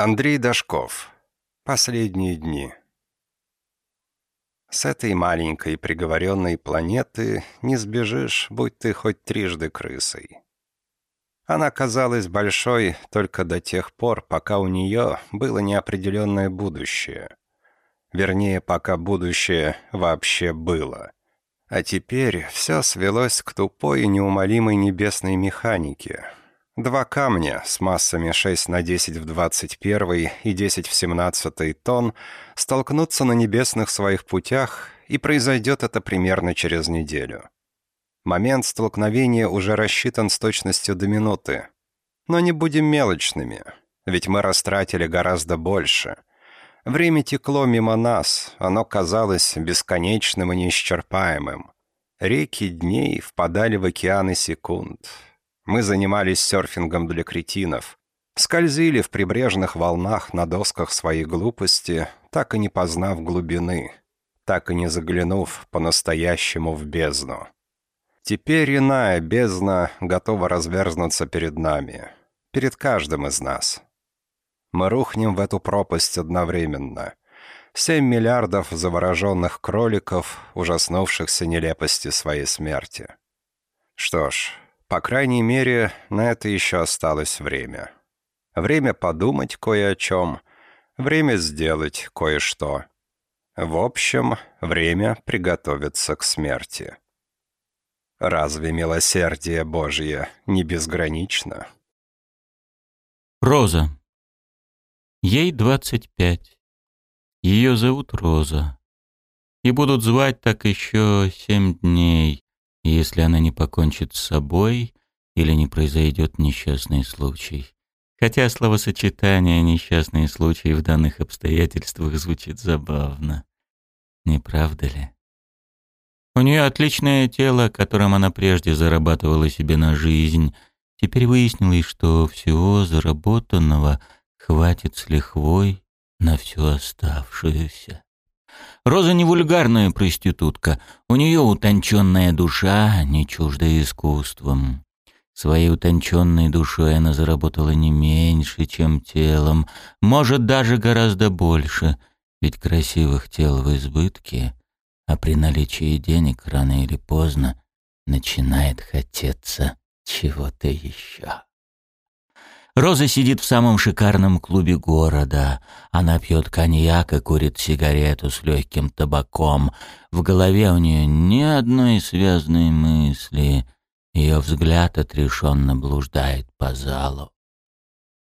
Андрей Дашков. Последние дни. С этой маленькой приговоренной планеты не сбежишь, будь ты хоть трижды крысой. Она казалась большой только до тех пор, пока у нее было неопределенное будущее. Вернее, пока будущее вообще было. А теперь все свелось к тупой и неумолимой небесной механике, Два камня с массами 6 на 10 в 21 и 10 в 17 тонн столкнутся на небесных своих путях, и произойдет это примерно через неделю. Момент столкновения уже рассчитан с точностью до минуты. Но не будем мелочными, ведь мы растратили гораздо больше. Время текло мимо нас, оно казалось бесконечным и неисчерпаемым. Реки дней впадали в океаны секунд, мы занимались серфингом для кретинов. Скользили в прибрежных волнах на досках своей глупости, так и не познав глубины, так и не заглянув по-настоящему в бездну. Теперь иная бездна готова разверзнуться перед нами, перед каждым из нас. Мы рухнем в эту пропасть одновременно. Семь миллиардов завороженных кроликов, ужаснувшихся нелепости своей смерти. Что ж, по крайней мере, на это еще осталось время. Время подумать кое о чем, время сделать кое-что. В общем, время приготовиться к смерти. Разве милосердие Божье не безгранично? Роза. Ей двадцать пять. Ее зовут Роза. И будут звать так еще семь дней, если она не покончит с собой или не произойдет несчастный случай. Хотя словосочетание «несчастный случай» в данных обстоятельствах звучит забавно. Не правда ли? У нее отличное тело, которым она прежде зарабатывала себе на жизнь. Теперь выяснилось, что всего заработанного хватит с лихвой на всю оставшуюся. Роза не вульгарная проститутка. У нее утонченная душа, не чуждая искусством. Своей утонченной душой она заработала не меньше, чем телом, может, даже гораздо больше, ведь красивых тел в избытке, а при наличии денег рано или поздно начинает хотеться чего-то еще. Роза сидит в самом шикарном клубе города. Она пьет коньяк и курит сигарету с легким табаком. В голове у нее ни одной связной мысли. Ее взгляд отрешенно блуждает по залу.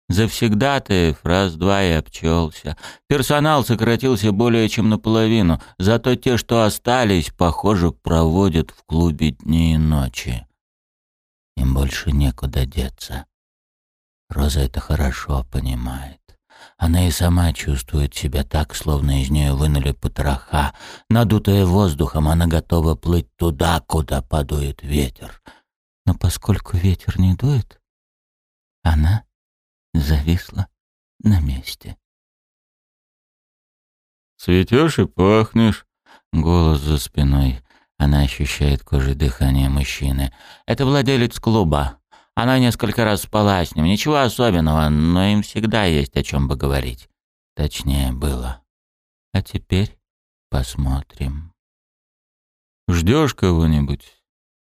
Завсегдатаев раз-два и обчелся. Персонал сократился более чем наполовину, зато те, что остались, похоже, проводят в клубе дни и ночи. Им больше некуда деться. Роза это хорошо понимает. Она и сама чувствует себя так, словно из нее вынули потроха. Надутая воздухом, она готова плыть туда, куда подует ветер. Но поскольку ветер не дует, она зависла на месте. «Цветешь и пахнешь», — голос за спиной. Она ощущает кожей дыхание мужчины. «Это владелец клуба. Она несколько раз спала с ним. Ничего особенного, но им всегда есть о чем поговорить. Точнее, было. А теперь посмотрим. Ждешь кого-нибудь?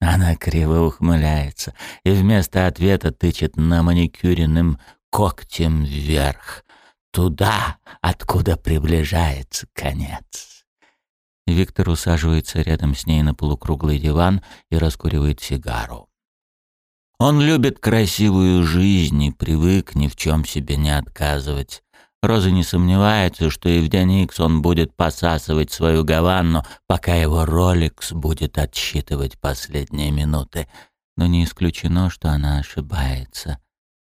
Она криво ухмыляется и вместо ответа тычет на маникюренным когтем вверх. Туда, откуда приближается конец. Виктор усаживается рядом с ней на полукруглый диван и раскуривает сигару. Он любит красивую жизнь и привык ни в чем себе не отказывать. Роза не сомневается, что и в день Икс он будет посасывать свою Гаванну, пока его Ролекс будет отсчитывать последние минуты. Но не исключено, что она ошибается.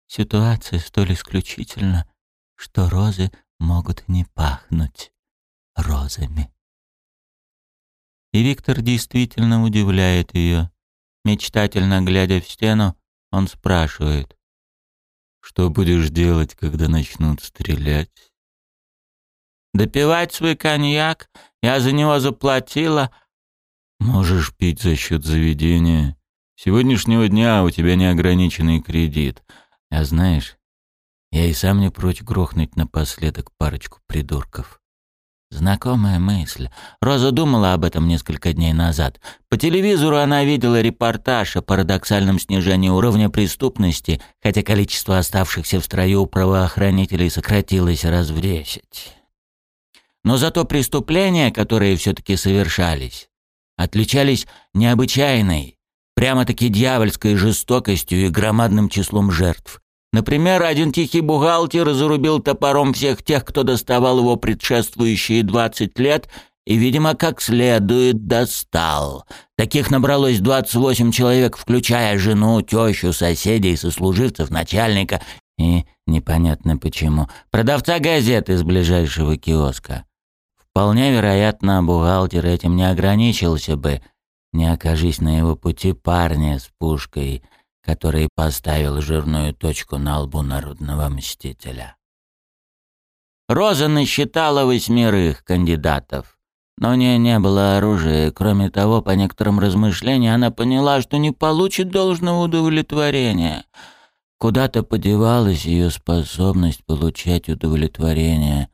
Ситуация столь исключительна, что розы могут не пахнуть розами. И Виктор действительно удивляет ее. Мечтательно глядя в стену, он спрашивает, «Что будешь делать, когда начнут стрелять?» «Допивать свой коньяк? Я за него заплатила». «Можешь пить за счет заведения. С сегодняшнего дня у тебя неограниченный кредит. А знаешь, Я и сам не прочь грохнуть напоследок парочку придурков. Знакомая мысль. Роза думала об этом несколько дней назад. По телевизору она видела репортаж о парадоксальном снижении уровня преступности, хотя количество оставшихся в строю правоохранителей сократилось раз в десять. Но зато преступления, которые все-таки совершались, отличались необычайной, прямо-таки дьявольской жестокостью и громадным числом жертв. Например, один тихий бухгалтер зарубил топором всех тех, кто доставал его предшествующие 20 лет, и, видимо, как следует достал. Таких набралось 28 человек, включая жену, тещу, соседей, сослуживцев, начальника и, непонятно почему, продавца газет из ближайшего киоска. Вполне вероятно, бухгалтер этим не ограничился бы, не окажись на его пути парня с пушкой — который поставил жирную точку на лбу народного мстителя. Роза насчитала восьмерых кандидатов, но у нее не было оружия. Кроме того, по некоторым размышлениям, она поняла, что не получит должного удовлетворения. Куда-то подевалась ее способность получать удовлетворение.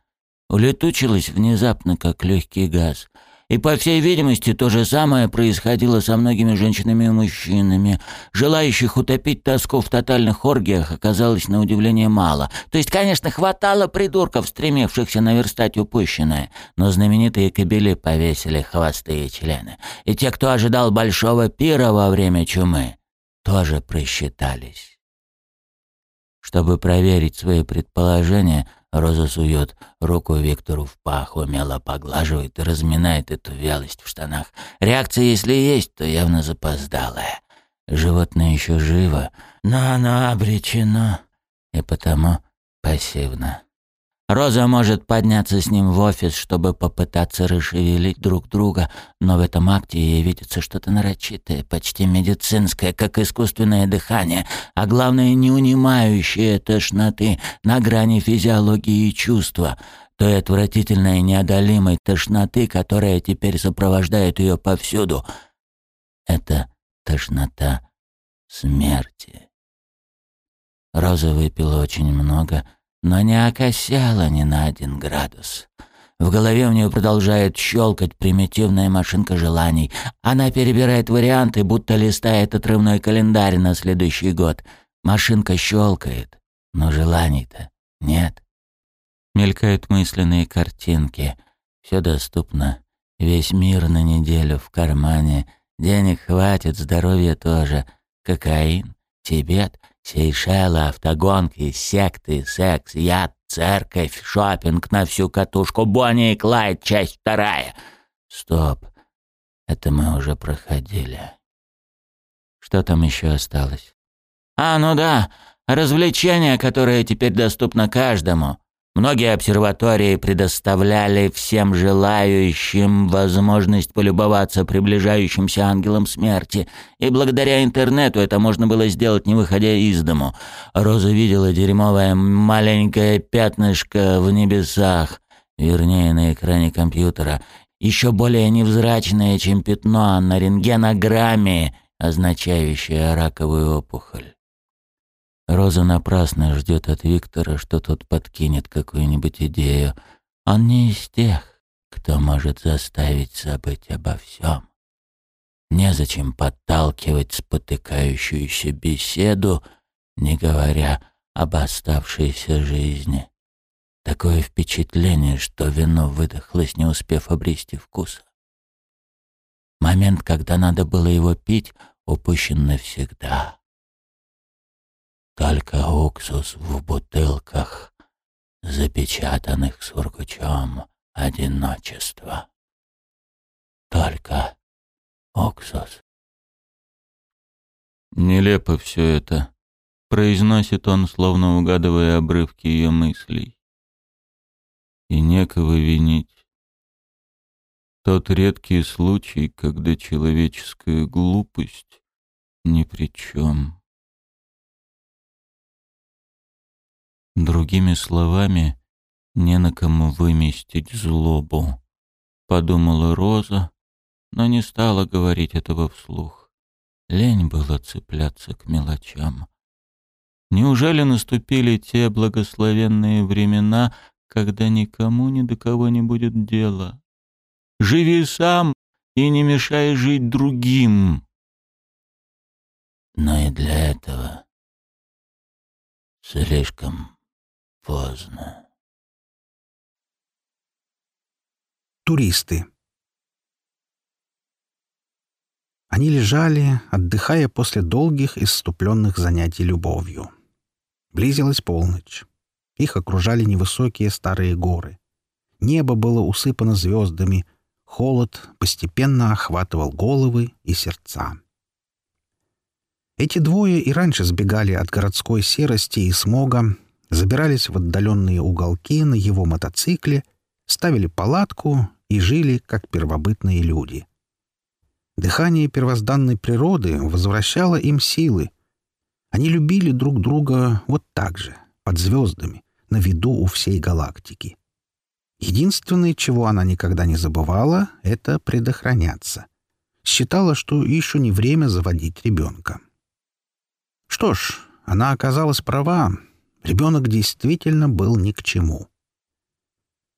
Улетучилась внезапно, как легкий газ — и, по всей видимости, то же самое происходило со многими женщинами и мужчинами. Желающих утопить тоску в тотальных оргиях оказалось на удивление мало. То есть, конечно, хватало придурков, стремившихся наверстать упущенное, но знаменитые кобели повесили хвосты и члены. И те, кто ожидал большого пира во время чумы, тоже просчитались. Чтобы проверить свои предположения, Роза сует руку Виктору в пах, умело поглаживает и разминает эту вялость в штанах. Реакция, если есть, то явно запоздалая. Животное еще живо, но оно обречено, и потому пассивно. Роза может подняться с ним в офис, чтобы попытаться расшевелить друг друга, но в этом акте ей видится что-то нарочитое, почти медицинское, как искусственное дыхание, а главное, не унимающее тошноты на грани физиологии и чувства, той отвратительной неодолимой тошноты, которая теперь сопровождает ее повсюду. Это тошнота смерти. Роза выпила очень много, но не окосяла ни на один градус. В голове у нее продолжает щелкать примитивная машинка желаний. Она перебирает варианты, будто листает отрывной календарь на следующий год. Машинка щелкает, но желаний-то нет. Мелькают мысленные картинки. Все доступно. Весь мир на неделю в кармане. Денег хватит, здоровья тоже. Кокаин, Тибет — Сейшелы, автогонки, секты, секс, яд, церковь, шопинг на всю катушку, Бонни и Клайд, часть вторая. Стоп, это мы уже проходили. Что там еще осталось? А, ну да, развлечение, которое теперь доступно каждому. Многие обсерватории предоставляли всем желающим возможность полюбоваться приближающимся ангелом смерти, и благодаря интернету это можно было сделать, не выходя из дому. Роза видела дерьмовое маленькое пятнышко в небесах, вернее, на экране компьютера, еще более невзрачное, чем пятно на рентгенограмме, означающее раковую опухоль. Роза напрасно ждет от Виктора, что тот подкинет какую-нибудь идею. Он не из тех, кто может заставить забыть обо всем. Незачем подталкивать спотыкающуюся беседу, не говоря об оставшейся жизни. Такое впечатление, что вино выдохлось, не успев обрести вкуса. Момент, когда надо было его пить, упущен навсегда. Только уксус в бутылках, запечатанных сургучом одиночества. Только уксус. Нелепо все это, произносит он, словно угадывая обрывки ее мыслей. И некого винить. Тот редкий случай, когда человеческая глупость ни при чем. Другими словами, не на кому выместить злобу, подумала Роза, но не стала говорить этого вслух. Лень было цепляться к мелочам. Неужели наступили те благословенные времена, когда никому ни до кого не будет дела? Живи сам и не мешай жить другим. Но и для этого слишком поздно. Туристы. Они лежали, отдыхая после долгих исступленных занятий любовью. Близилась полночь. Их окружали невысокие старые горы. Небо было усыпано звездами, холод постепенно охватывал головы и сердца. Эти двое и раньше сбегали от городской серости и смога, забирались в отдаленные уголки на его мотоцикле, ставили палатку и жили, как первобытные люди. Дыхание первозданной природы возвращало им силы. Они любили друг друга вот так же, под звездами, на виду у всей галактики. Единственное, чего она никогда не забывала, — это предохраняться. Считала, что еще не время заводить ребенка. Что ж, она оказалась права. Ребенок действительно был ни к чему.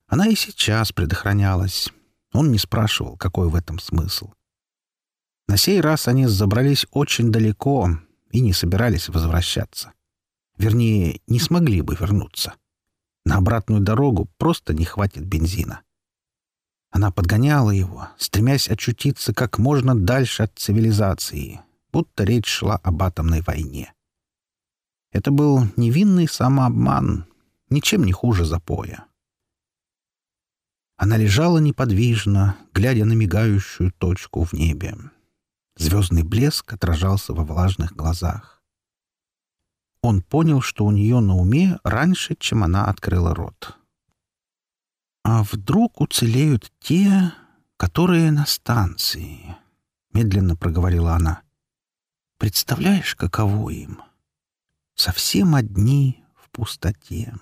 Она и сейчас предохранялась. Он не спрашивал, какой в этом смысл. На сей раз они забрались очень далеко и не собирались возвращаться. Вернее, не смогли бы вернуться. На обратную дорогу просто не хватит бензина. Она подгоняла его, стремясь очутиться как можно дальше от цивилизации, будто речь шла об атомной войне. Это был невинный самообман, ничем не хуже запоя. Она лежала неподвижно, глядя на мигающую точку в небе. Звездный блеск отражался во влажных глазах. Он понял, что у нее на уме раньше, чем она открыла рот. «А вдруг уцелеют те, которые на станции?» — медленно проговорила она. «Представляешь, каково им? Совсем одни в пустоте.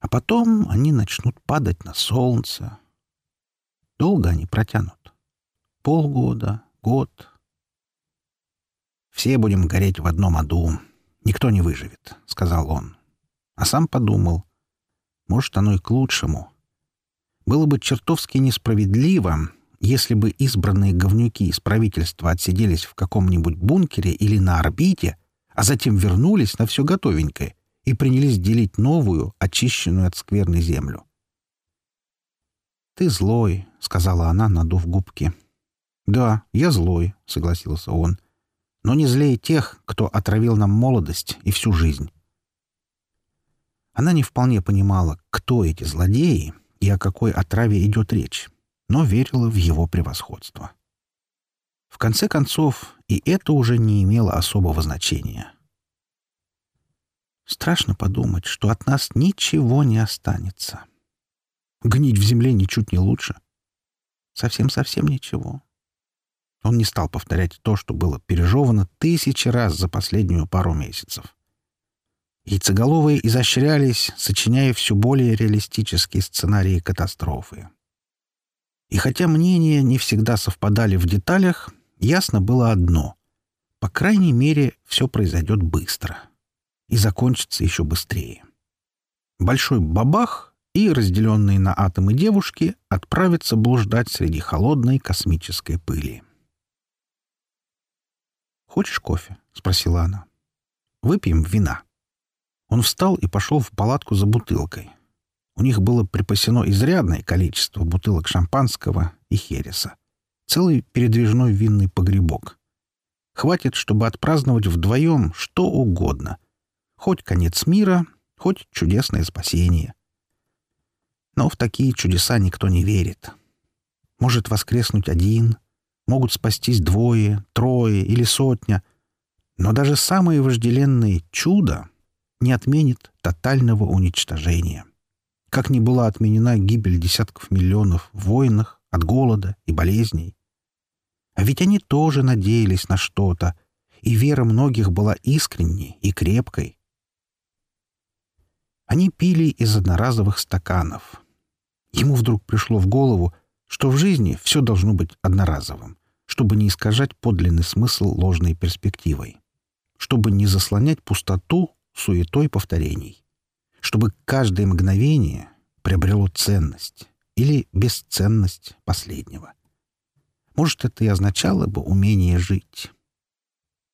А потом они начнут падать на солнце. Долго они протянут? Полгода, год. «Все будем гореть в одном аду. Никто не выживет», — сказал он. А сам подумал, может, оно и к лучшему. Было бы чертовски несправедливо, если бы избранные говнюки из правительства отсиделись в каком-нибудь бункере или на орбите, а затем вернулись на все готовенькое и принялись делить новую, очищенную от скверной землю. «Ты злой», — сказала она, надув губки. «Да, я злой», — согласился он. «Но не злее тех, кто отравил нам молодость и всю жизнь». Она не вполне понимала, кто эти злодеи и о какой отраве идет речь, но верила в его превосходство. В конце концов, и это уже не имело особого значения. Страшно подумать, что от нас ничего не останется. Гнить в земле ничуть не лучше. Совсем-совсем ничего. Он не стал повторять то, что было пережевано тысячи раз за последнюю пару месяцев. Яйцеголовые изощрялись, сочиняя все более реалистические сценарии катастрофы. И хотя мнения не всегда совпадали в деталях, ясно было одно — по крайней мере, все произойдет быстро и закончится еще быстрее. Большой бабах и разделенные на атомы девушки отправятся блуждать среди холодной космической пыли. «Хочешь кофе?» — спросила она. «Выпьем вина». Он встал и пошел в палатку за бутылкой. У них было припасено изрядное количество бутылок шампанского и хереса. Целый передвижной винный погребок. Хватит, чтобы отпраздновать вдвоем что угодно. Хоть конец мира, хоть чудесное спасение. Но в такие чудеса никто не верит. Может воскреснуть один — Могут спастись двое, трое или сотня. Но даже самое вожделенное чудо не отменит тотального уничтожения. Как ни была отменена гибель десятков миллионов в войнах от голода и болезней. А ведь они тоже надеялись на что-то, и вера многих была искренней и крепкой. Они пили из одноразовых стаканов. Ему вдруг пришло в голову, что в жизни все должно быть одноразовым чтобы не искажать подлинный смысл ложной перспективой. чтобы не заслонять пустоту суетой повторений, чтобы каждое мгновение приобрело ценность или бесценность последнего. Может, это и означало бы умение жить.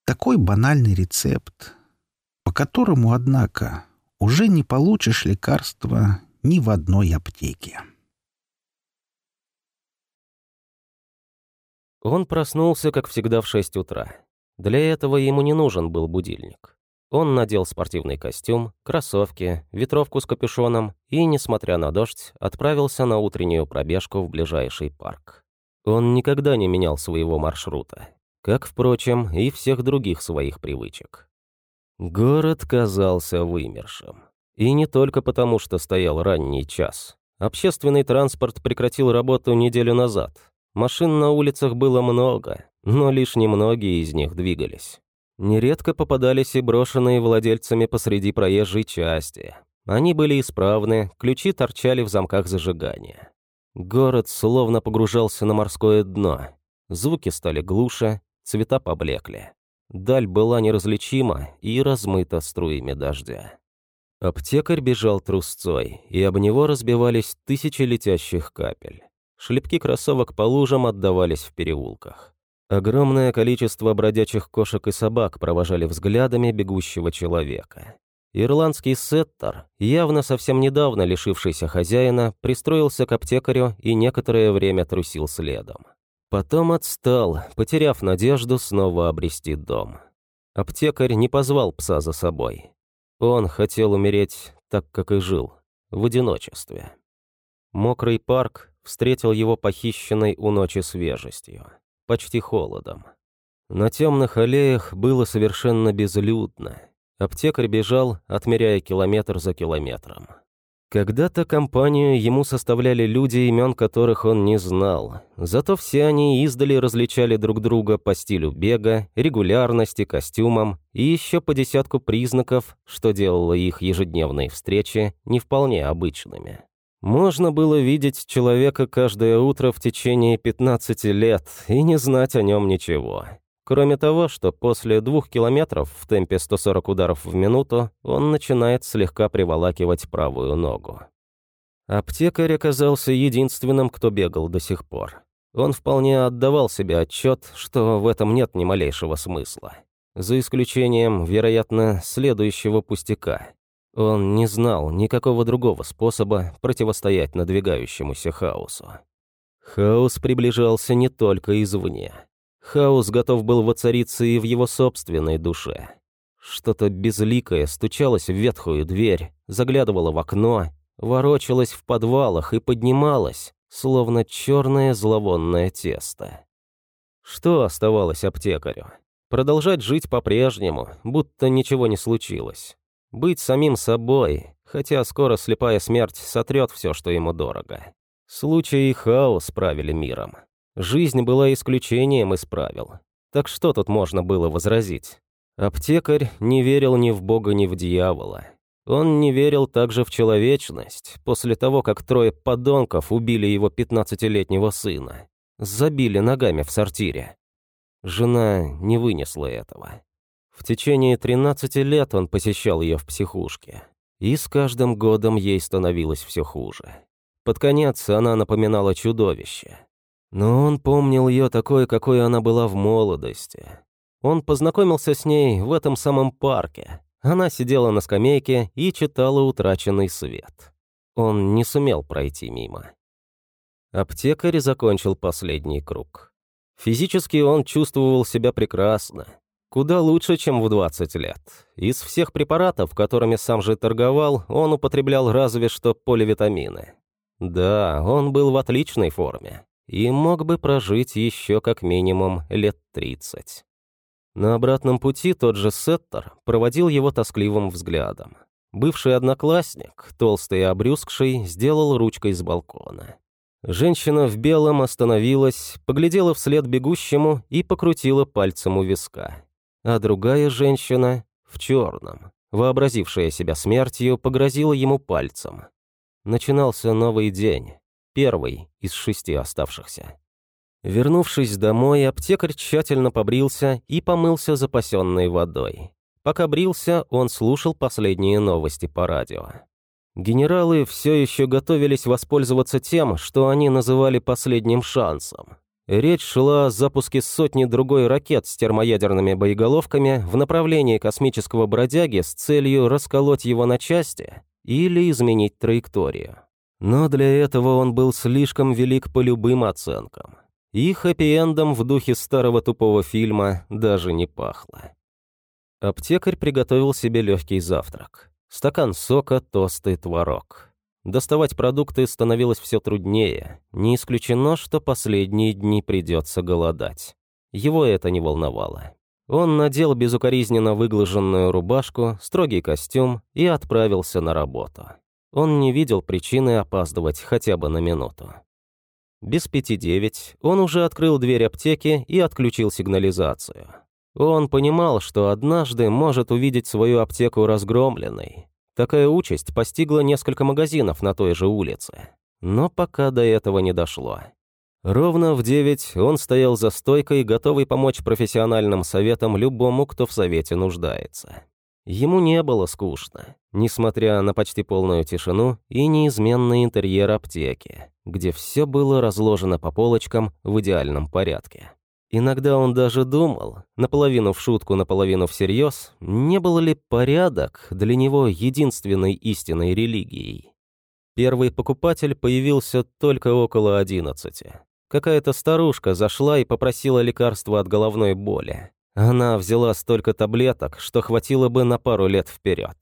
Такой банальный рецепт, по которому, однако, уже не получишь лекарства ни в одной аптеке. Он проснулся, как всегда, в 6 утра. Для этого ему не нужен был будильник. Он надел спортивный костюм, кроссовки, ветровку с капюшоном и, несмотря на дождь, отправился на утреннюю пробежку в ближайший парк. Он никогда не менял своего маршрута, как, впрочем, и всех других своих привычек. Город казался вымершим. И не только потому, что стоял ранний час. Общественный транспорт прекратил работу неделю назад, Машин на улицах было много, но лишь немногие из них двигались. Нередко попадались и брошенные владельцами посреди проезжей части. Они были исправны, ключи торчали в замках зажигания. Город словно погружался на морское дно. Звуки стали глуше, цвета поблекли. Даль была неразличима и размыта струями дождя. Аптекарь бежал трусцой, и об него разбивались тысячи летящих капель. Шлепки кроссовок по лужам отдавались в переулках. Огромное количество бродячих кошек и собак провожали взглядами бегущего человека. Ирландский сеттер, явно совсем недавно лишившийся хозяина, пристроился к аптекарю и некоторое время трусил следом. Потом отстал, потеряв надежду снова обрести дом. Аптекарь не позвал пса за собой. Он хотел умереть так, как и жил, в одиночестве. Мокрый парк, встретил его похищенной у ночи свежестью, почти холодом. На темных аллеях было совершенно безлюдно. Аптекарь бежал, отмеряя километр за километром. Когда-то компанию ему составляли люди, имен которых он не знал. Зато все они издали различали друг друга по стилю бега, регулярности, костюмам и еще по десятку признаков, что делало их ежедневные встречи не вполне обычными. Можно было видеть человека каждое утро в течение 15 лет и не знать о нем ничего. Кроме того, что после двух километров в темпе 140 ударов в минуту он начинает слегка приволакивать правую ногу. Аптекарь оказался единственным, кто бегал до сих пор. Он вполне отдавал себе отчет, что в этом нет ни малейшего смысла. За исключением, вероятно, следующего пустяка. Он не знал никакого другого способа противостоять надвигающемуся хаосу. Хаос приближался не только извне. Хаос готов был воцариться и в его собственной душе. Что-то безликое стучалось в ветхую дверь, заглядывало в окно, ворочалось в подвалах и поднималось, словно черное зловонное тесто. Что оставалось аптекарю? Продолжать жить по-прежнему, будто ничего не случилось. Быть самим собой, хотя скоро слепая смерть сотрет все, что ему дорого. Случай и хаос правили миром. Жизнь была исключением из правил. Так что тут можно было возразить? Аптекарь не верил ни в Бога, ни в дьявола. Он не верил также в человечность, после того, как трое подонков убили его пятнадцатилетнего сына. Забили ногами в сортире. Жена не вынесла этого. В течение 13 лет он посещал ее в психушке. И с каждым годом ей становилось все хуже. Под конец она напоминала чудовище. Но он помнил ее такой, какой она была в молодости. Он познакомился с ней в этом самом парке. Она сидела на скамейке и читала «Утраченный свет». Он не сумел пройти мимо. Аптекарь закончил последний круг. Физически он чувствовал себя прекрасно. Куда лучше, чем в 20 лет. Из всех препаратов, которыми сам же торговал, он употреблял разве что поливитамины. Да, он был в отличной форме и мог бы прожить еще как минимум лет 30. На обратном пути тот же Сеттер проводил его тоскливым взглядом. Бывший одноклассник, толстый и обрюзгший, сделал ручкой с балкона. Женщина в белом остановилась, поглядела вслед бегущему и покрутила пальцем у виска а другая женщина в черном, вообразившая себя смертью, погрозила ему пальцем. Начинался новый день, первый из шести оставшихся. Вернувшись домой, аптекарь тщательно побрился и помылся запасенной водой. Пока брился, он слушал последние новости по радио. Генералы все еще готовились воспользоваться тем, что они называли последним шансом. Речь шла о запуске сотни другой ракет с термоядерными боеголовками в направлении космического бродяги с целью расколоть его на части или изменить траекторию. Но для этого он был слишком велик по любым оценкам. И хэппи-эндом в духе старого тупого фильма даже не пахло. Аптекарь приготовил себе легкий завтрак. Стакан сока, тосты, творог. Доставать продукты становилось все труднее. Не исключено, что последние дни придется голодать. Его это не волновало. Он надел безукоризненно выглаженную рубашку, строгий костюм и отправился на работу. Он не видел причины опаздывать хотя бы на минуту. Без пяти девять он уже открыл дверь аптеки и отключил сигнализацию. Он понимал, что однажды может увидеть свою аптеку разгромленной. Такая участь постигла несколько магазинов на той же улице. Но пока до этого не дошло. Ровно в девять он стоял за стойкой, готовый помочь профессиональным советам любому, кто в совете нуждается. Ему не было скучно, несмотря на почти полную тишину и неизменный интерьер аптеки, где все было разложено по полочкам в идеальном порядке. Иногда он даже думал, наполовину в шутку, наполовину всерьез, не был ли порядок для него единственной истинной религией. Первый покупатель появился только около одиннадцати. Какая-то старушка зашла и попросила лекарства от головной боли. Она взяла столько таблеток, что хватило бы на пару лет вперед.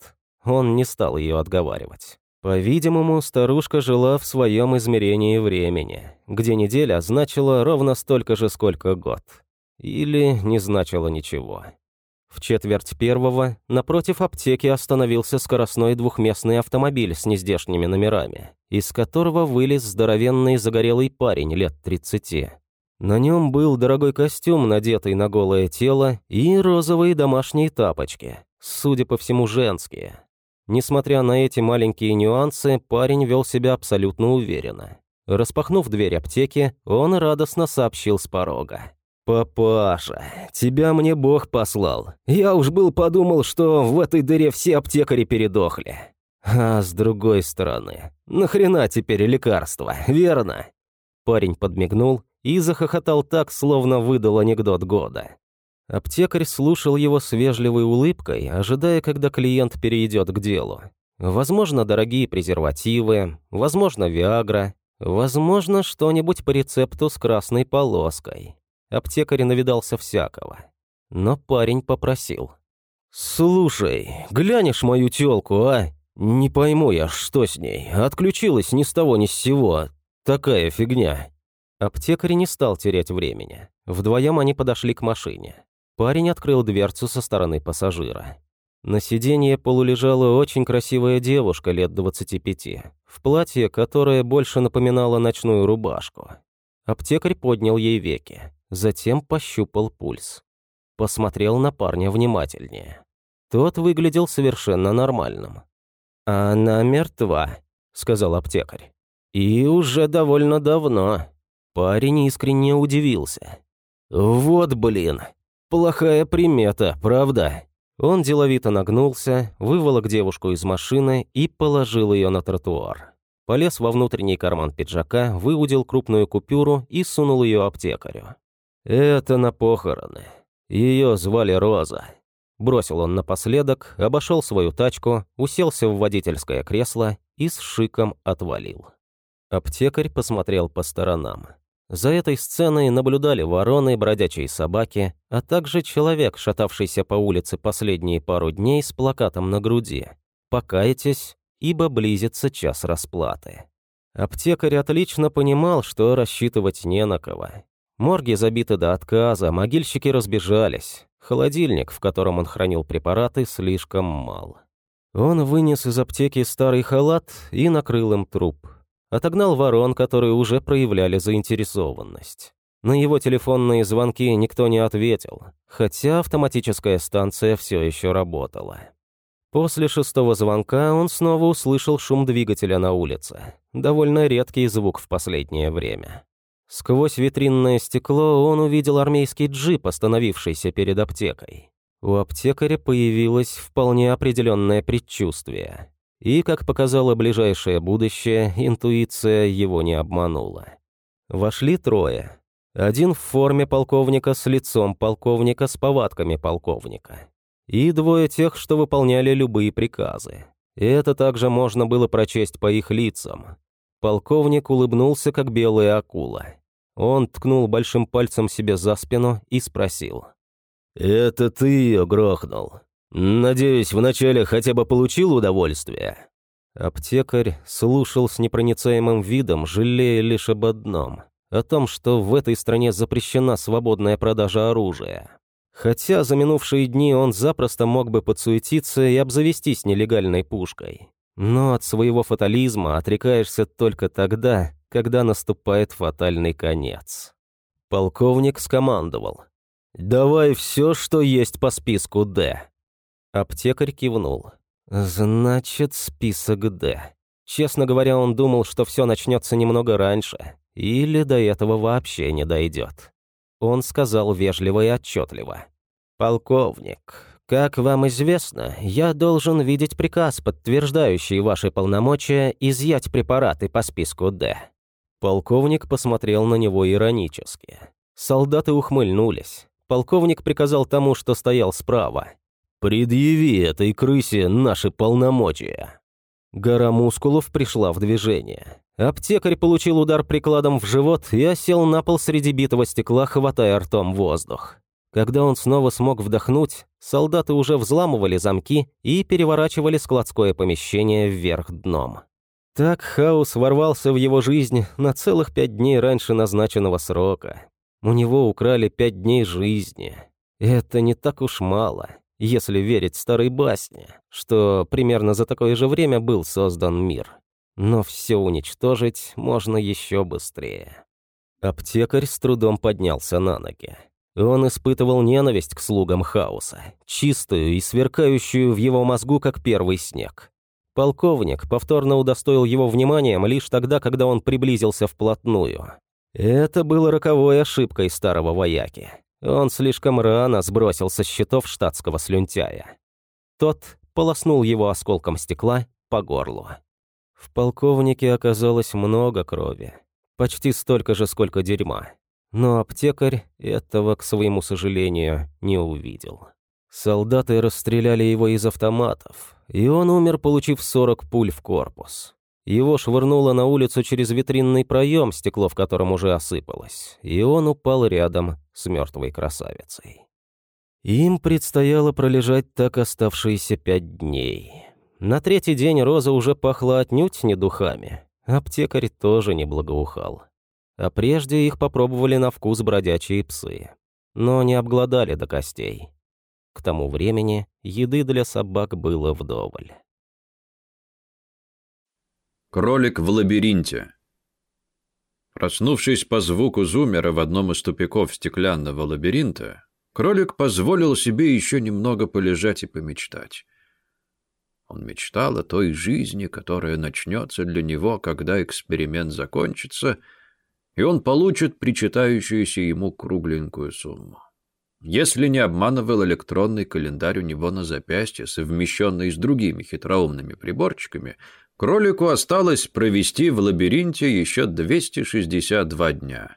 Он не стал ее отговаривать. По-видимому, старушка жила в своем измерении времени, где неделя значила ровно столько же, сколько год. Или не значила ничего. В четверть первого напротив аптеки остановился скоростной двухместный автомобиль с нездешними номерами, из которого вылез здоровенный загорелый парень лет тридцати. На нем был дорогой костюм, надетый на голое тело, и розовые домашние тапочки, судя по всему, женские. Несмотря на эти маленькие нюансы, парень вел себя абсолютно уверенно. Распахнув дверь аптеки, он радостно сообщил с порога. «Папаша, тебя мне Бог послал. Я уж был подумал, что в этой дыре все аптекари передохли. А с другой стороны, нахрена теперь лекарства, верно?» Парень подмигнул и захохотал так, словно выдал анекдот года. Аптекарь слушал его с вежливой улыбкой, ожидая, когда клиент перейдет к делу. Возможно, дорогие презервативы, возможно, Виагра, возможно, что-нибудь по рецепту с красной полоской. Аптекарь навидался всякого. Но парень попросил. «Слушай, глянешь мою тёлку, а? Не пойму я, что с ней. Отключилась ни с того ни с сего. Такая фигня». Аптекарь не стал терять времени. Вдвоем они подошли к машине. Парень открыл дверцу со стороны пассажира. На сиденье полулежала очень красивая девушка лет 25, в платье, которое больше напоминало ночную рубашку. Аптекарь поднял ей веки, затем пощупал пульс. Посмотрел на парня внимательнее. Тот выглядел совершенно нормальным. «Она мертва», — сказал аптекарь. «И уже довольно давно». Парень искренне удивился. «Вот блин, плохая примета, правда?» Он деловито нагнулся, выволок девушку из машины и положил ее на тротуар. Полез во внутренний карман пиджака, выудил крупную купюру и сунул ее аптекарю. «Это на похороны. Ее звали Роза». Бросил он напоследок, обошел свою тачку, уселся в водительское кресло и с шиком отвалил. Аптекарь посмотрел по сторонам. За этой сценой наблюдали вороны, бродячие собаки, а также человек, шатавшийся по улице последние пару дней с плакатом на груди. «Покайтесь, ибо близится час расплаты». Аптекарь отлично понимал, что рассчитывать не на кого. Морги забиты до отказа, могильщики разбежались. Холодильник, в котором он хранил препараты, слишком мал. Он вынес из аптеки старый халат и накрыл им труп отогнал ворон, которые уже проявляли заинтересованность. На его телефонные звонки никто не ответил, хотя автоматическая станция все еще работала. После шестого звонка он снова услышал шум двигателя на улице, довольно редкий звук в последнее время. Сквозь витринное стекло он увидел армейский джип, остановившийся перед аптекой. У аптекаря появилось вполне определенное предчувствие. И, как показало ближайшее будущее, интуиция его не обманула. Вошли трое. Один в форме полковника с лицом полковника с повадками полковника. И двое тех, что выполняли любые приказы. И это также можно было прочесть по их лицам. Полковник улыбнулся, как белая акула. Он ткнул большим пальцем себе за спину и спросил. «Это ты ее грохнул. Надеюсь, вначале хотя бы получил удовольствие?» Аптекарь слушал с непроницаемым видом, жалея лишь об одном — о том, что в этой стране запрещена свободная продажа оружия. Хотя за минувшие дни он запросто мог бы подсуетиться и обзавестись нелегальной пушкой. Но от своего фатализма отрекаешься только тогда, когда наступает фатальный конец. Полковник скомандовал. «Давай все, что есть по списку «Д». Аптекарь кивнул. «Значит, список «Д». Честно говоря, он думал, что все начнется немного раньше, или до этого вообще не дойдет. Он сказал вежливо и отчетливо. «Полковник, как вам известно, я должен видеть приказ, подтверждающий ваши полномочия изъять препараты по списку «Д». Полковник посмотрел на него иронически. Солдаты ухмыльнулись. Полковник приказал тому, что стоял справа. «Предъяви этой крысе наши полномочия». Гора мускулов пришла в движение. Аптекарь получил удар прикладом в живот и осел на пол среди битого стекла, хватая ртом воздух. Когда он снова смог вдохнуть, солдаты уже взламывали замки и переворачивали складское помещение вверх дном. Так хаос ворвался в его жизнь на целых пять дней раньше назначенного срока. У него украли пять дней жизни. Это не так уж мало, если верить старой басне, что примерно за такое же время был создан мир. Но все уничтожить можно еще быстрее. Аптекарь с трудом поднялся на ноги. Он испытывал ненависть к слугам хаоса, чистую и сверкающую в его мозгу, как первый снег. Полковник повторно удостоил его вниманием лишь тогда, когда он приблизился вплотную. Это было роковой ошибкой старого вояки. Он слишком рано сбросил со счетов штатского слюнтяя. Тот полоснул его осколком стекла по горлу. В полковнике оказалось много крови. Почти столько же, сколько дерьма. Но аптекарь этого, к своему сожалению, не увидел. Солдаты расстреляли его из автоматов, и он умер, получив 40 пуль в корпус. Его швырнуло на улицу через витринный проем, стекло в котором уже осыпалось, и он упал рядом с мертвой красавицей. Им предстояло пролежать так оставшиеся пять дней. На третий день Роза уже пахла отнюдь не духами. Аптекарь тоже не благоухал. А прежде их попробовали на вкус бродячие псы. Но не обглодали до костей. К тому времени еды для собак было вдоволь. Кролик в лабиринте. Проснувшись по звуку зумера в одном из тупиков стеклянного лабиринта, кролик позволил себе еще немного полежать и помечтать. Он мечтал о той жизни, которая начнется для него, когда эксперимент закончится, и он получит причитающуюся ему кругленькую сумму. Если не обманывал электронный календарь у него на запястье, совмещенный с другими хитроумными приборчиками, кролику осталось провести в лабиринте еще 262 дня.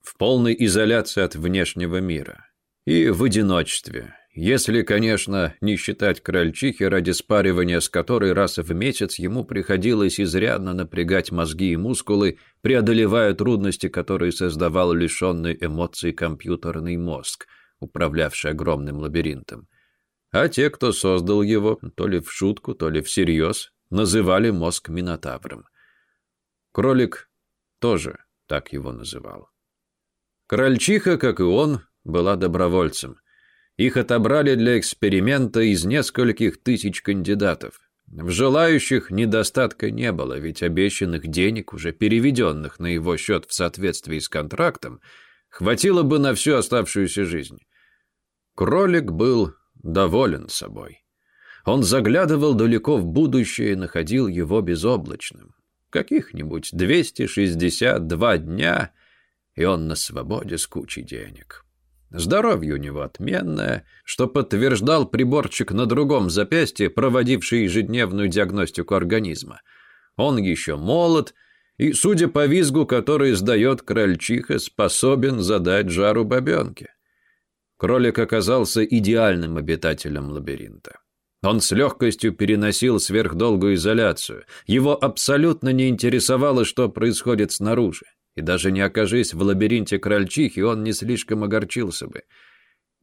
В полной изоляции от внешнего мира. И в одиночестве, если, конечно, не считать крольчихи, ради спаривания с которой раз в месяц ему приходилось изрядно напрягать мозги и мускулы, преодолевая трудности, которые создавал лишенный эмоций компьютерный мозг, управлявший огромным лабиринтом. А те, кто создал его, то ли в шутку, то ли всерьез, называли мозг Минотавром. Кролик тоже так его называл. Крольчиха, как и он, была добровольцем. Их отобрали для эксперимента из нескольких тысяч кандидатов. В желающих недостатка не было, ведь обещанных денег, уже переведенных на его счет в соответствии с контрактом, хватило бы на всю оставшуюся жизнь. Кролик был доволен собой. Он заглядывал далеко в будущее и находил его безоблачным. Каких-нибудь 262 дня, и он на свободе с кучей денег. Здоровье у него отменное, что подтверждал приборчик на другом запястье, проводивший ежедневную диагностику организма. Он еще молод, и, судя по визгу, который издает крольчиха, способен задать жару бабенке. Кролик оказался идеальным обитателем лабиринта. Он с легкостью переносил сверхдолгую изоляцию. Его абсолютно не интересовало, что происходит снаружи. И даже не окажись в лабиринте крольчихи, он не слишком огорчился бы.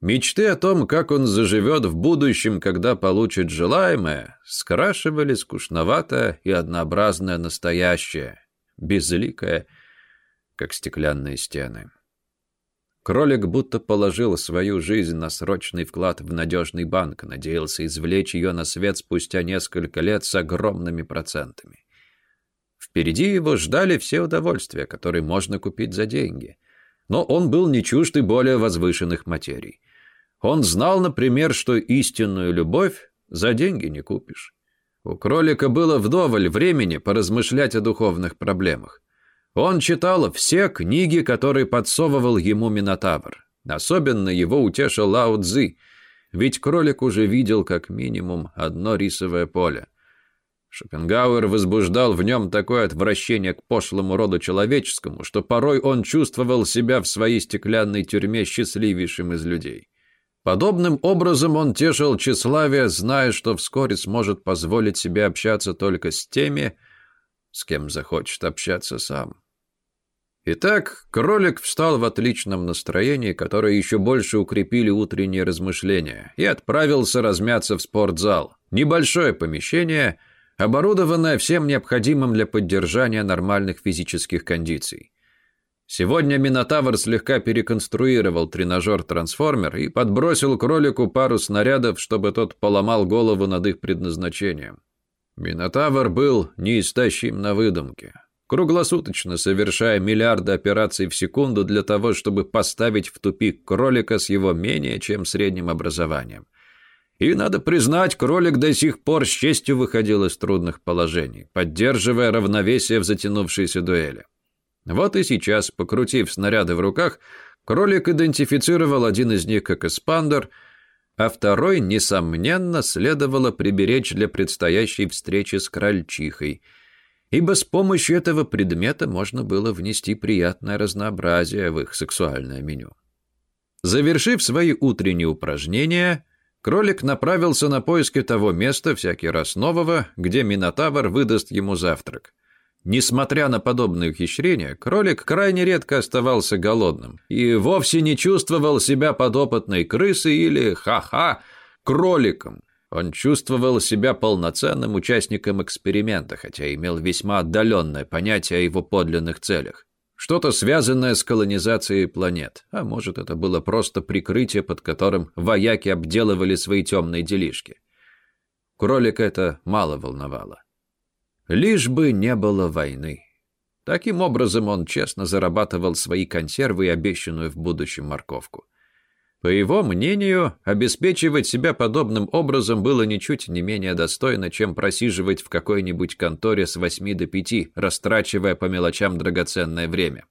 Мечты о том, как он заживет в будущем, когда получит желаемое, скрашивали скучноватое и однообразное настоящее, безликое, как стеклянные стены. Кролик будто положил свою жизнь на срочный вклад в надежный банк, надеялся извлечь ее на свет спустя несколько лет с огромными процентами. Впереди его ждали все удовольствия, которые можно купить за деньги. Но он был не чужд и более возвышенных материй. Он знал, например, что истинную любовь за деньги не купишь. У кролика было вдоволь времени поразмышлять о духовных проблемах. Он читал все книги, которые подсовывал ему Минотавр. Особенно его утешил Лао Цзи, ведь кролик уже видел как минимум одно рисовое поле. Шопенгауэр возбуждал в нем такое отвращение к пошлому роду человеческому, что порой он чувствовал себя в своей стеклянной тюрьме счастливейшим из людей. Подобным образом он тешил тщеславие, зная, что вскоре сможет позволить себе общаться только с теми, с кем захочет общаться сам. Итак, кролик встал в отличном настроении, которое еще больше укрепили утренние размышления, и отправился размяться в спортзал. Небольшое помещение, оборудованное всем необходимым для поддержания нормальных физических кондиций. Сегодня Минотавр слегка переконструировал тренажер-трансформер и подбросил кролику пару снарядов, чтобы тот поломал голову над их предназначением. Минотавр был неистощим на выдумке, круглосуточно совершая миллиарды операций в секунду для того, чтобы поставить в тупик кролика с его менее чем средним образованием. И, надо признать, кролик до сих пор с честью выходил из трудных положений, поддерживая равновесие в затянувшейся дуэли. Вот и сейчас, покрутив снаряды в руках, кролик идентифицировал один из них как эспандер – а второй, несомненно, следовало приберечь для предстоящей встречи с крольчихой, ибо с помощью этого предмета можно было внести приятное разнообразие в их сексуальное меню. Завершив свои утренние упражнения, кролик направился на поиски того места, всякий раз нового, где Минотавр выдаст ему завтрак. Несмотря на подобные ухищрения, кролик крайне редко оставался голодным и вовсе не чувствовал себя подопытной крысой или, ха-ха, кроликом. Он чувствовал себя полноценным участником эксперимента, хотя имел весьма отдаленное понятие о его подлинных целях. Что-то связанное с колонизацией планет. А может, это было просто прикрытие, под которым вояки обделывали свои темные делишки. Кролика это мало волновало. Лишь бы не было войны. Таким образом он честно зарабатывал свои консервы и обещанную в будущем морковку. По его мнению, обеспечивать себя подобным образом было ничуть не менее достойно, чем просиживать в какой-нибудь конторе с 8 до 5, растрачивая по мелочам драгоценное время.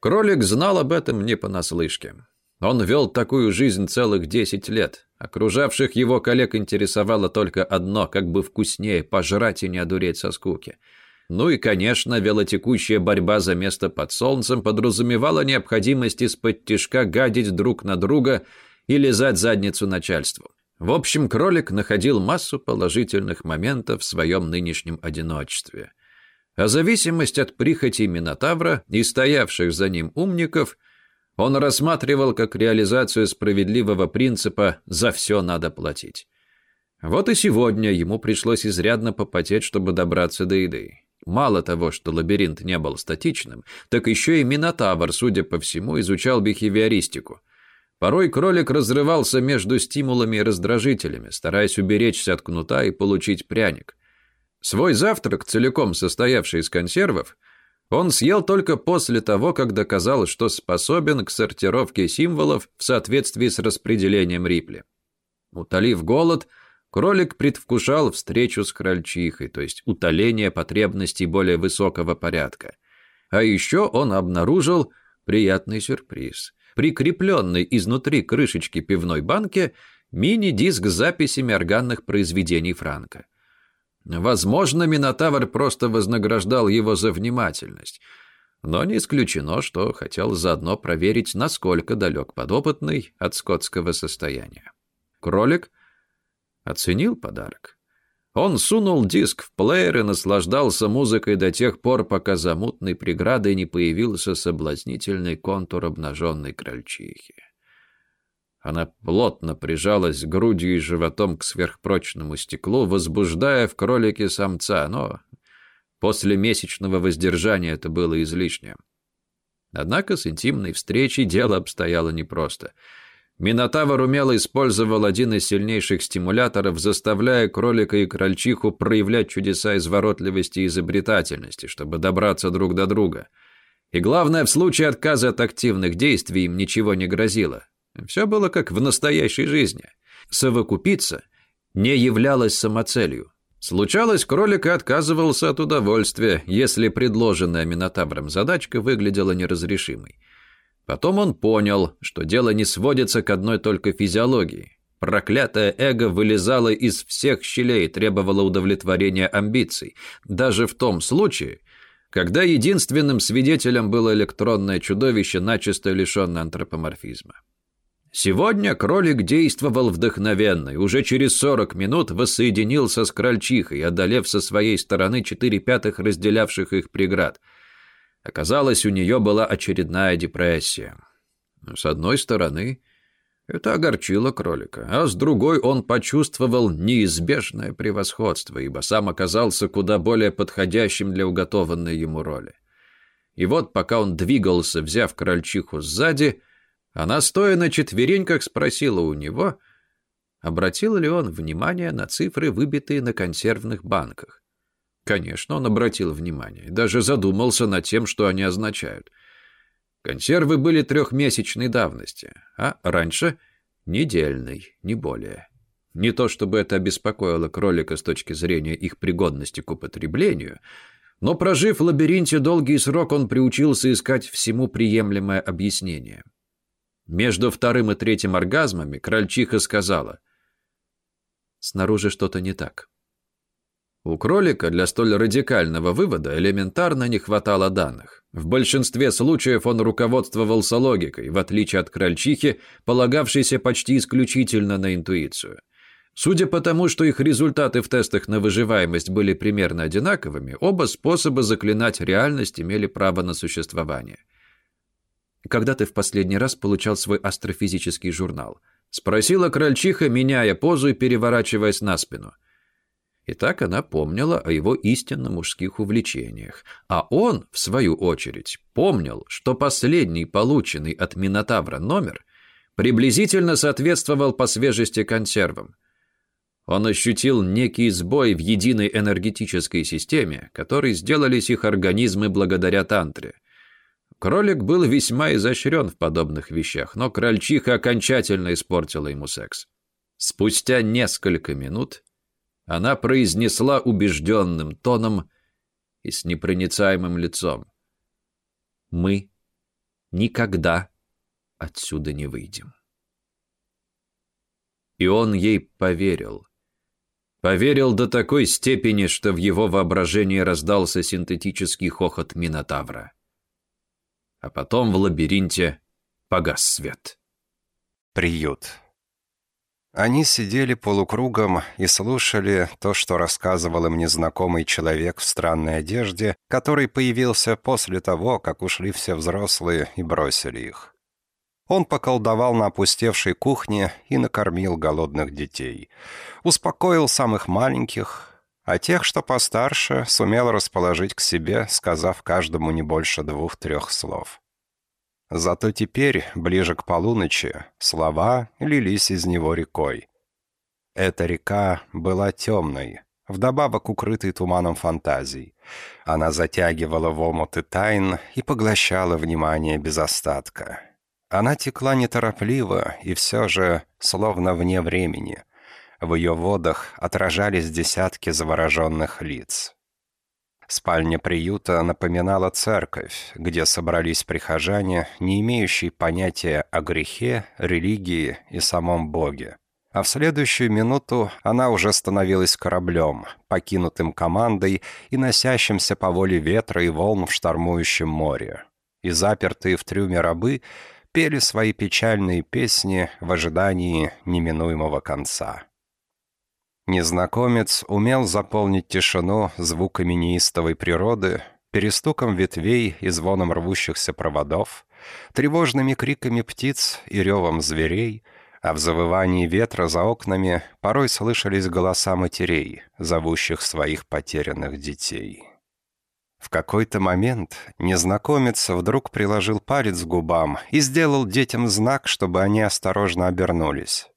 Кролик знал об этом не понаслышке. Он вел такую жизнь целых 10 лет, Окружавших его коллег интересовало только одно, как бы вкуснее пожрать и не одуреть со скуки. Ну и, конечно, велотекущая борьба за место под солнцем подразумевала необходимость из-под тишка гадить друг на друга и лизать задницу начальству. В общем, кролик находил массу положительных моментов в своем нынешнем одиночестве. А зависимость от прихоти Минотавра и стоявших за ним умников – он рассматривал как реализацию справедливого принципа «за все надо платить». Вот и сегодня ему пришлось изрядно попотеть, чтобы добраться до еды. Мало того, что лабиринт не был статичным, так еще и Минотавр, судя по всему, изучал бихевиористику. Порой кролик разрывался между стимулами и раздражителями, стараясь уберечься от кнута и получить пряник. Свой завтрак, целиком состоявший из консервов, он съел только после того, как доказал, что способен к сортировке символов в соответствии с распределением Рипли. Утолив голод, кролик предвкушал встречу с крольчихой, то есть утоление потребностей более высокого порядка. А еще он обнаружил приятный сюрприз. прикрепленный изнутри крышечки пивной банки, мини-диск с записями органных произведений Франка. Возможно, Минотавр просто вознаграждал его за внимательность, но не исключено, что хотел заодно проверить, насколько далек подопытный от скотского состояния. Кролик оценил подарок. Он сунул диск в плеер и наслаждался музыкой до тех пор, пока за мутной преградой не появился соблазнительный контур обнаженной крольчихи. Она плотно прижалась грудью и животом к сверхпрочному стеклу, возбуждая в кролике самца, но после месячного воздержания это было излишним. Однако с интимной встречей дело обстояло непросто — Минотавр умело использовал один из сильнейших стимуляторов, заставляя кролика и крольчиху проявлять чудеса изворотливости и изобретательности, чтобы добраться друг до друга. И главное, в случае отказа от активных действий им ничего не грозило. Все было как в настоящей жизни. Совокупиться не являлось самоцелью. Случалось, кролик отказывался от удовольствия, если предложенная Минотавром задачка выглядела неразрешимой. Потом он понял, что дело не сводится к одной только физиологии. Проклятое эго вылезало из всех щелей, требовало удовлетворения амбиций. Даже в том случае, когда единственным свидетелем было электронное чудовище, начисто лишенное антропоморфизма. Сегодня кролик действовал вдохновенно и уже через 40 минут воссоединился с крольчихой, одолев со своей стороны четыре пятых разделявших их преград – Оказалось, у нее была очередная депрессия. С одной стороны, это огорчило кролика, а с другой он почувствовал неизбежное превосходство, ибо сам оказался куда более подходящим для уготованной ему роли. И вот, пока он двигался, взяв крольчиху сзади, она, стоя на четвереньках, спросила у него, обратил ли он внимание на цифры, выбитые на консервных банках. Конечно, он обратил внимание даже задумался над тем, что они означают. Консервы были трехмесячной давности, а раньше — недельной, не более. Не то чтобы это обеспокоило кролика с точки зрения их пригодности к употреблению, но, прожив в лабиринте долгий срок, он приучился искать всему приемлемое объяснение. Между вторым и третьим оргазмами крольчиха сказала «Снаружи что-то не так». У кролика для столь радикального вывода элементарно не хватало данных. В большинстве случаев он руководствовался логикой, в отличие от крольчихи, полагавшейся почти исключительно на интуицию. Судя по тому, что их результаты в тестах на выживаемость были примерно одинаковыми, оба способа заклинать реальность имели право на существование. «Когда ты в последний раз получал свой астрофизический журнал?» – спросила крольчиха, меняя позу и переворачиваясь на спину – и так она помнила о его истинно мужских увлечениях. А он, в свою очередь, помнил, что последний полученный от Минотавра номер приблизительно соответствовал по свежести консервам. Он ощутил некий сбой в единой энергетической системе, который сделались их организмы благодаря тантре. Кролик был весьма изощрен в подобных вещах, но крольчиха окончательно испортила ему секс. Спустя несколько минут она произнесла убежденным тоном и с непроницаемым лицом. «Мы никогда отсюда не выйдем». И он ей поверил. Поверил до такой степени, что в его воображении раздался синтетический хохот Минотавра. А потом в лабиринте погас свет. Приют. Они сидели полукругом и слушали то, что рассказывал им незнакомый человек в странной одежде, который появился после того, как ушли все взрослые и бросили их. Он поколдовал на опустевшей кухне и накормил голодных детей. Успокоил самых маленьких, а тех, что постарше, сумел расположить к себе, сказав каждому не больше двух-трех слов. Зато теперь, ближе к полуночи, слова лились из него рекой. Эта река была темной, вдобавок укрытой туманом фантазий. Она затягивала в омуты тайн и поглощала внимание без остатка. Она текла неторопливо и все же словно вне времени. В ее водах отражались десятки завороженных лиц. Спальня приюта напоминала церковь, где собрались прихожане, не имеющие понятия о грехе, религии и самом Боге. А в следующую минуту она уже становилась кораблем, покинутым командой и носящимся по воле ветра и волн в штормующем море. И запертые в трюме рабы пели свои печальные песни в ожидании неминуемого конца. Незнакомец умел заполнить тишину звуками неистовой природы, перестуком ветвей и звоном рвущихся проводов, тревожными криками птиц и ревом зверей, а в завывании ветра за окнами порой слышались голоса матерей, зовущих своих потерянных детей. В какой-то момент незнакомец вдруг приложил палец к губам и сделал детям знак, чтобы они осторожно обернулись.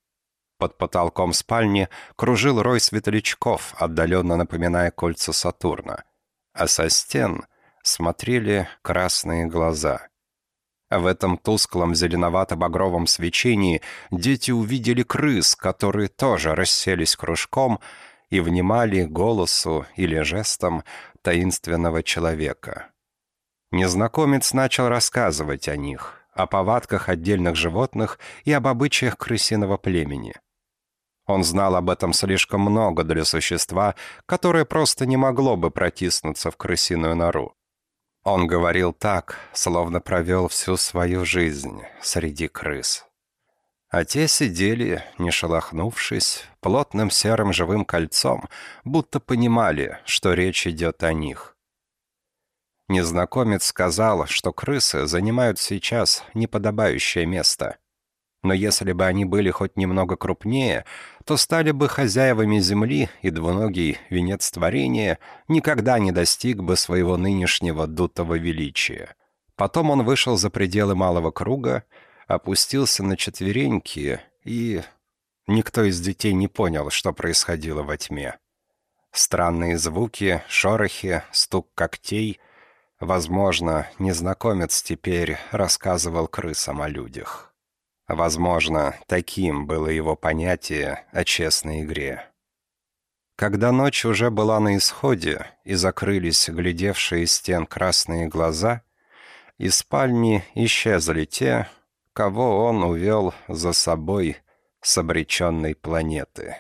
Под потолком спальни кружил рой светлячков, отдаленно напоминая кольца Сатурна. А со стен смотрели красные глаза. В этом тусклом зеленовато-багровом свечении дети увидели крыс, которые тоже расселись кружком и внимали голосу или жестам таинственного человека. Незнакомец начал рассказывать о них, о повадках отдельных животных и об обычаях крысиного племени. Он знал об этом слишком много для существа, которое просто не могло бы протиснуться в крысиную нору. Он говорил так, словно провел всю свою жизнь среди крыс. А те сидели, не шелохнувшись, плотным серым живым кольцом, будто понимали, что речь идет о них. Незнакомец сказал, что крысы занимают сейчас неподобающее место. Но если бы они были хоть немного крупнее, то стали бы хозяевами земли, и двуногий венец творения никогда не достиг бы своего нынешнего дутого величия. Потом он вышел за пределы малого круга, опустился на четвереньки и... Никто из детей не понял, что происходило во тьме. Странные звуки, шорохи, стук когтей. Возможно, незнакомец теперь рассказывал крысам о людях. Возможно, таким было его понятие о честной игре. Когда ночь уже была на исходе и закрылись глядевшие стен красные глаза, из спальни исчезли те, кого он увел за собой с обреченной планеты.